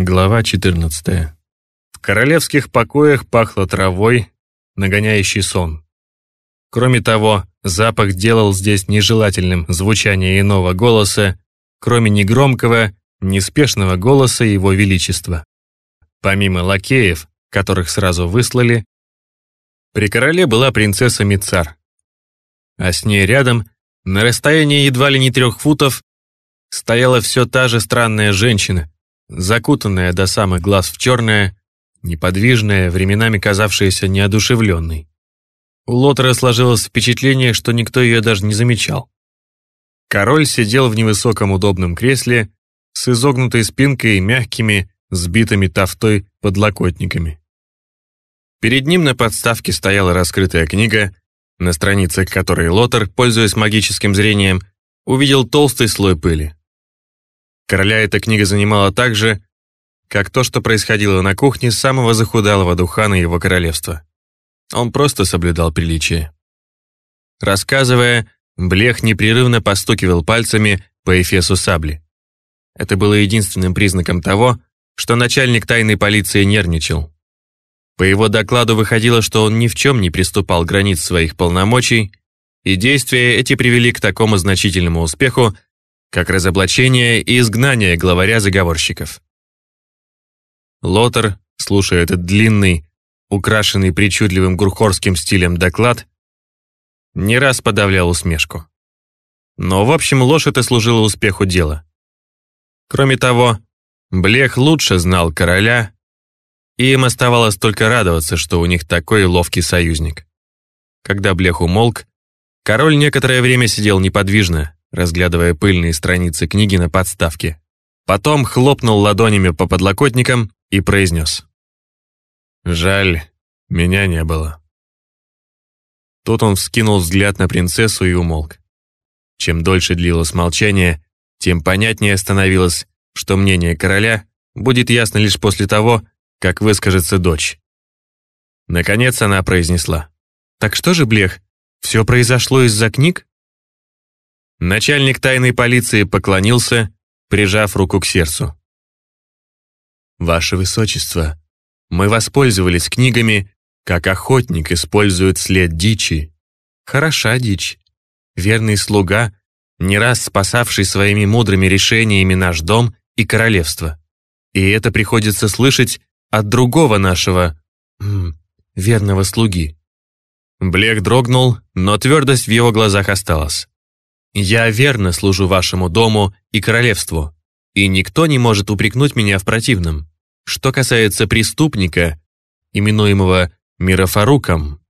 Глава 14. В королевских покоях пахло травой, нагоняющий сон. Кроме того, запах делал здесь нежелательным звучание иного голоса, кроме негромкого, неспешного голоса его величества. Помимо лакеев, которых сразу выслали, при короле была принцесса Мицар. А с ней рядом, на расстоянии едва ли не трех футов, стояла все та же странная женщина, закутанная до самых глаз в черное, неподвижная, временами казавшаяся неодушевленной. У Лотера сложилось впечатление, что никто ее даже не замечал. Король сидел в невысоком удобном кресле с изогнутой спинкой и мягкими, сбитыми тафтой подлокотниками. Перед ним на подставке стояла раскрытая книга, на страницах которой Лотер, пользуясь магическим зрением, увидел толстый слой пыли. Короля эта книга занимала так же, как то, что происходило на кухне самого захудалого духана его королевства. Он просто соблюдал приличие. Рассказывая, Блех непрерывно постукивал пальцами по эфесу сабли. Это было единственным признаком того, что начальник тайной полиции нервничал. По его докладу выходило, что он ни в чем не приступал границ своих полномочий, и действия эти привели к такому значительному успеху, как разоблачение и изгнание главаря заговорщиков. Лотер, слушая этот длинный, украшенный причудливым гурхорским стилем доклад, не раз подавлял усмешку. Но, в общем, ложь это служила успеху дела. Кроме того, Блех лучше знал короля, и им оставалось только радоваться, что у них такой ловкий союзник. Когда Блех умолк, король некоторое время сидел неподвижно, разглядывая пыльные страницы книги на подставке. Потом хлопнул ладонями по подлокотникам и произнес. «Жаль, меня не было». Тут он вскинул взгляд на принцессу и умолк. Чем дольше длилось молчание, тем понятнее становилось, что мнение короля будет ясно лишь после того, как выскажется дочь. Наконец она произнесла. «Так что же, Блех, все произошло из-за книг?» Начальник тайной полиции поклонился, прижав руку к сердцу. «Ваше Высочество, мы воспользовались книгами, как охотник использует след дичи. Хороша дичь. Верный слуга, не раз спасавший своими мудрыми решениями наш дом и королевство. И это приходится слышать от другого нашего... Верного слуги». Блек дрогнул, но твердость в его глазах осталась. Я верно служу вашему дому и королевству, и никто не может упрекнуть меня в противном. Что касается преступника, именуемого Мирафаруком,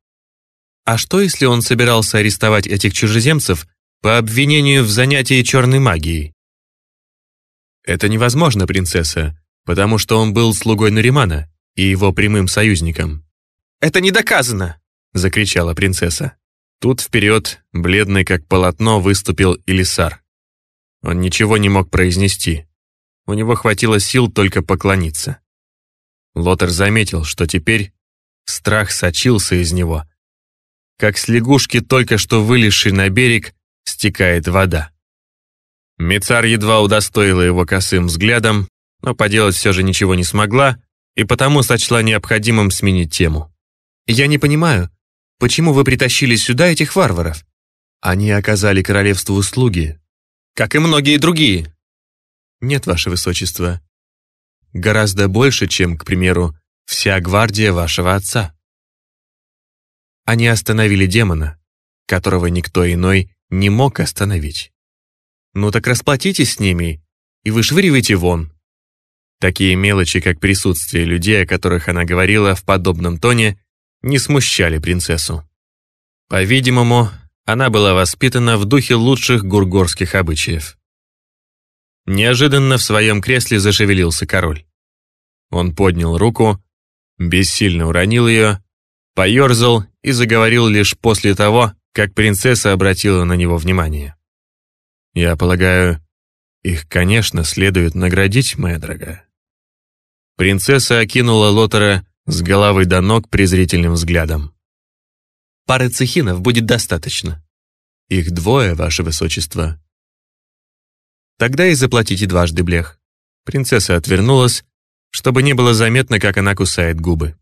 а что, если он собирался арестовать этих чужеземцев по обвинению в занятии черной магией? Это невозможно, принцесса, потому что он был слугой Наримана и его прямым союзником. «Это не доказано!» — закричала принцесса. Тут вперед, бледный как полотно, выступил Илисар. Он ничего не мог произнести. У него хватило сил только поклониться. Лотер заметил, что теперь страх сочился из него. Как с лягушки, только что вылезшей на берег, стекает вода. Мицар едва удостоила его косым взглядом, но поделать все же ничего не смогла и потому сочла необходимым сменить тему. «Я не понимаю, Почему вы притащили сюда этих варваров? Они оказали королевству услуги, как и многие другие. Нет, ваше высочество. Гораздо больше, чем, к примеру, вся гвардия вашего отца. Они остановили демона, которого никто иной не мог остановить. Ну так расплатитесь с ними и вышвыривайте вон. Такие мелочи, как присутствие людей, о которых она говорила в подобном тоне, не смущали принцессу. По-видимому, она была воспитана в духе лучших гургорских обычаев. Неожиданно в своем кресле зашевелился король. Он поднял руку, бессильно уронил ее, поерзал и заговорил лишь после того, как принцесса обратила на него внимание. «Я полагаю, их, конечно, следует наградить, моя дорогая». Принцесса окинула Лотера с головы до ног презрительным взглядом. «Пары цехинов будет достаточно. Их двое, ваше высочество». «Тогда и заплатите дважды блех». Принцесса отвернулась, чтобы не было заметно, как она кусает губы.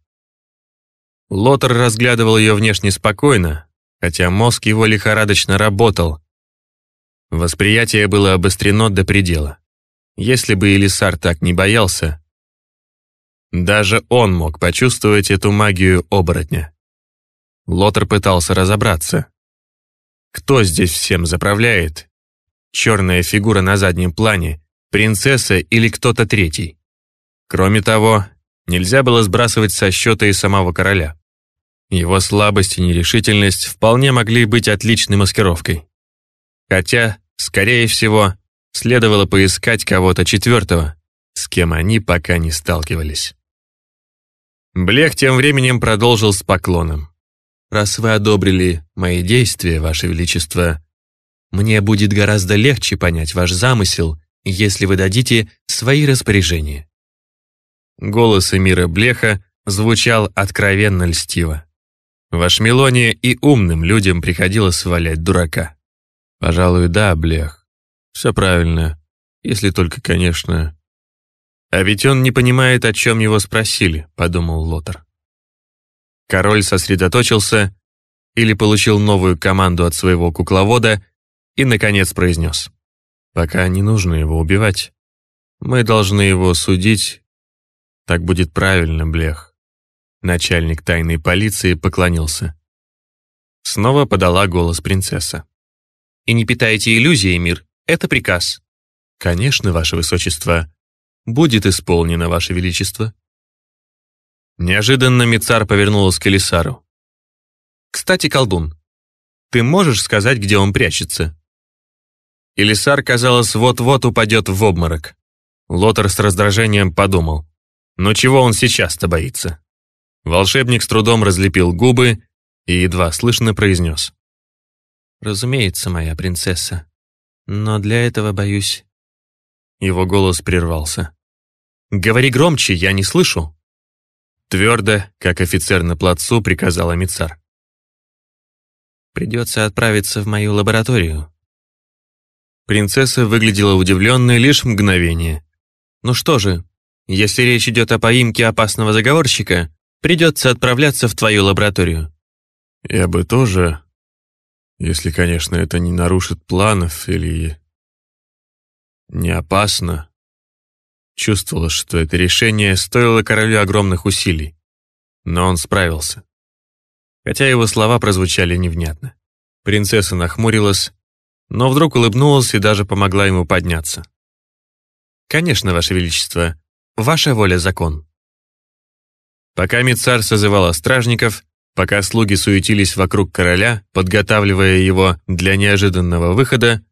Лотер разглядывал ее внешне спокойно, хотя мозг его лихорадочно работал. Восприятие было обострено до предела. Если бы Элисар так не боялся, даже он мог почувствовать эту магию оборотня. Лотер пытался разобраться. Кто здесь всем заправляет? Черная фигура на заднем плане, принцесса или кто-то третий? Кроме того, нельзя было сбрасывать со счета и самого короля. Его слабость и нерешительность вполне могли быть отличной маскировкой. Хотя, скорее всего, следовало поискать кого-то четвертого, с кем они пока не сталкивались. Блех тем временем продолжил с поклоном. «Раз вы одобрили мои действия, Ваше Величество, мне будет гораздо легче понять ваш замысел, если вы дадите свои распоряжения». Голос Эмира Блеха звучал откровенно льстиво. В Ашмелоне и умным людям приходилось свалять дурака. Пожалуй, да, Блех. Все правильно. Если только, конечно... А ведь он не понимает, о чем его спросили, подумал Лотер. Король сосредоточился или получил новую команду от своего кукловода и, наконец, произнес. «Пока не нужно его убивать. Мы должны его судить так будет правильно, Блех. Начальник тайной полиции поклонился. Снова подала голос принцесса. «И не питайте иллюзии, мир. Это приказ». «Конечно, ваше высочество. Будет исполнено, ваше величество». Неожиданно Мицар повернулась к Элисару. «Кстати, колдун, ты можешь сказать, где он прячется?» Элисар, казалось, вот-вот упадет в обморок. Лотер с раздражением подумал. Но чего он сейчас-то боится? Волшебник с трудом разлепил губы и едва слышно произнес. «Разумеется, моя принцесса. Но для этого, боюсь...» Его голос прервался. «Говори громче, я не слышу!» Твердо, как офицер на плацу, приказал Амицар. «Придется отправиться в мою лабораторию». Принцесса выглядела удивленной лишь мгновение. «Ну что же, если речь идет о поимке опасного заговорщика, придется отправляться в твою лабораторию». «Я бы тоже, если, конечно, это не нарушит планов или не опасно». Чувствовала, что это решение стоило королю огромных усилий, но он справился. Хотя его слова прозвучали невнятно. Принцесса нахмурилась, но вдруг улыбнулась и даже помогла ему подняться. «Конечно, Ваше Величество, Ваша воля — закон». Пока Мицар созывала стражников, пока слуги суетились вокруг короля, подготавливая его для неожиданного выхода,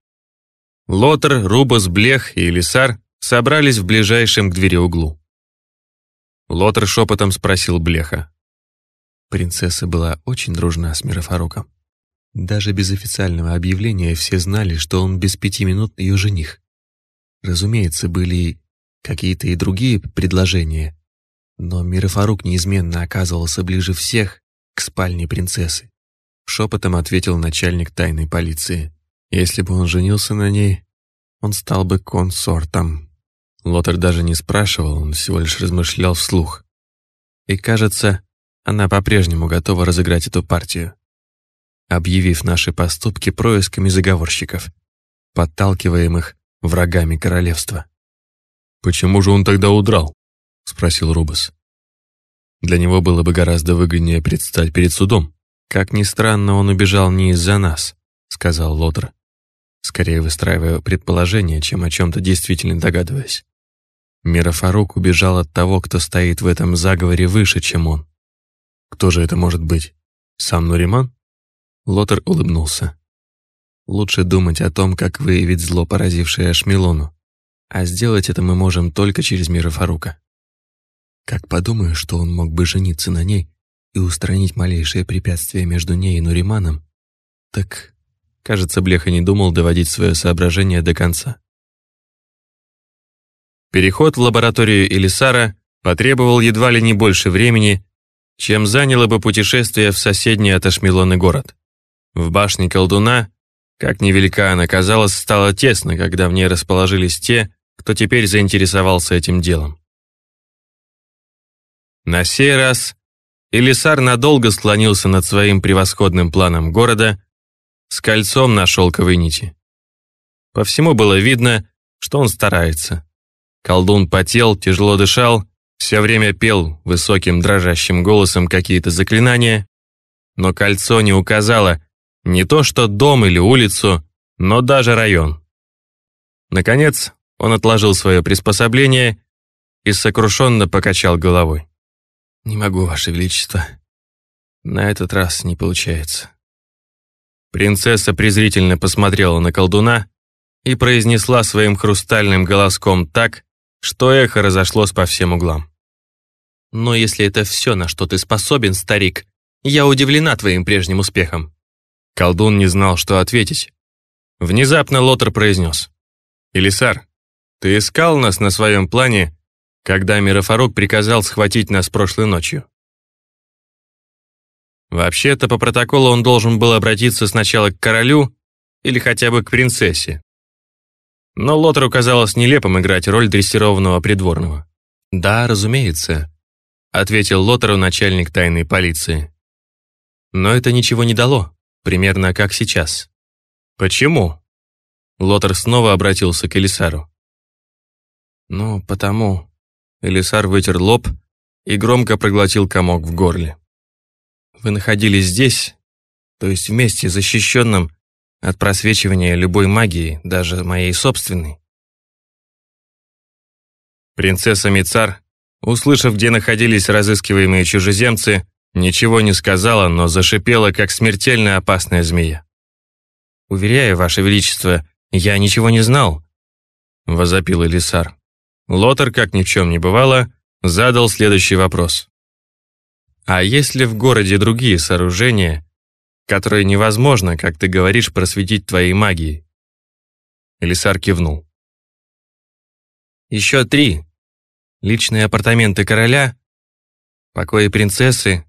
Лотер, Рубас, Блех и Элисар собрались в ближайшем к двери углу. Лотер шепотом спросил Блеха. Принцесса была очень дружна с Мирофаруком. Даже без официального объявления все знали, что он без пяти минут ее жених. Разумеется, были какие-то и другие предложения. Но Мирофарук неизменно оказывался ближе всех к спальне принцессы. Шепотом ответил начальник тайной полиции. Если бы он женился на ней, он стал бы консортом. Лотер даже не спрашивал, он всего лишь размышлял вслух. И кажется, она по-прежнему готова разыграть эту партию, объявив наши поступки происками заговорщиков, подталкиваемых врагами королевства. «Почему же он тогда удрал?» — спросил Рубас. Для него было бы гораздо выгоднее предстать перед судом. «Как ни странно, он убежал не из-за нас», — сказал Лотер, скорее выстраивая предположение, чем о чем-то действительно догадываясь. Мирафарук убежал от того, кто стоит в этом заговоре выше, чем он. Кто же это может быть? Сам Нуриман? Лотер улыбнулся. Лучше думать о том, как выявить зло, поразившее Ашмелону, а сделать это мы можем только через мира Фарука. Как подумаю, что он мог бы жениться на ней и устранить малейшее препятствие между ней и Нуриманом, так, кажется, Блеха не думал доводить свое соображение до конца. Переход в лабораторию Элисара потребовал едва ли не больше времени, чем заняло бы путешествие в соседний от Ашмелоны город. В башне колдуна, как невелика она казалась, стало тесно, когда в ней расположились те, кто теперь заинтересовался этим делом. На сей раз Элисар надолго склонился над своим превосходным планом города с кольцом на шелковой нити. По всему было видно, что он старается. Колдун потел, тяжело дышал, все время пел высоким дрожащим голосом какие-то заклинания, но кольцо не указало не то что дом или улицу, но даже район. Наконец, он отложил свое приспособление и сокрушенно покачал головой. «Не могу, Ваше Величество. На этот раз не получается». Принцесса презрительно посмотрела на колдуна и произнесла своим хрустальным голоском так, что эхо разошлось по всем углам. «Но если это все, на что ты способен, старик, я удивлена твоим прежним успехом». Колдун не знал, что ответить. Внезапно Лотер произнес. «Элисар, ты искал нас на своем плане, когда Мирафарук приказал схватить нас прошлой ночью?» Вообще-то, по протоколу он должен был обратиться сначала к королю или хотя бы к принцессе. Но Лотеру казалось нелепым играть роль дрессированного придворного. «Да, разумеется», — ответил Лотеру начальник тайной полиции. Но это ничего не дало, примерно как сейчас. Почему? Лотер снова обратился к Элисару. Ну, потому... Элисар вытер лоб и громко проглотил комок в горле. Вы находились здесь, то есть вместе защищенным от просвечивания любой магии, даже моей собственной. Принцесса Мицар, услышав, где находились разыскиваемые чужеземцы, Ничего не сказала, но зашипела, как смертельно опасная змея. «Уверяю, Ваше Величество, я ничего не знал», — возопил Элисар. Лотер, как ни в чем не бывало, задал следующий вопрос. «А есть ли в городе другие сооружения, которые невозможно, как ты говоришь, просветить твоей магией?» Элисар кивнул. «Еще три. Личные апартаменты короля, покои принцессы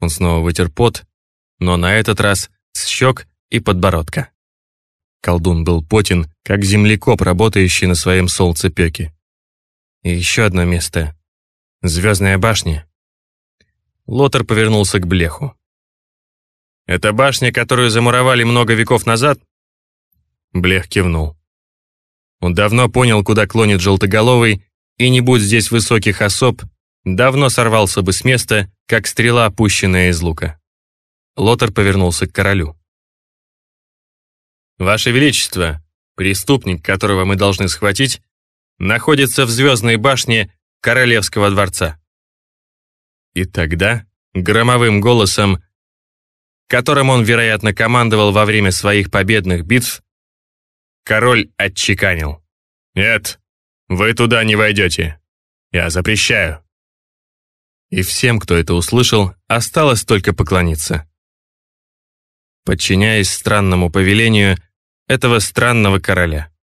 он снова вытер пот, но на этот раз с щек и подбородка. Колдун был потен, как землекоп, работающий на своем солнцепеке. И еще одно место. Звездная башня. Лотер повернулся к Блеху. «Это башня, которую замуровали много веков назад?» Блех кивнул. Он давно понял, куда клонит Желтоголовый, и не будь здесь высоких особ, давно сорвался бы с места, как стрела, опущенная из лука. Лотар повернулся к королю. «Ваше Величество, преступник, которого мы должны схватить, находится в звездной башне Королевского дворца». И тогда, громовым голосом, которым он, вероятно, командовал во время своих победных битв, король отчеканил. «Нет, вы туда не войдете. Я запрещаю» и всем, кто это услышал, осталось только поклониться. Подчиняясь странному повелению этого странного короля.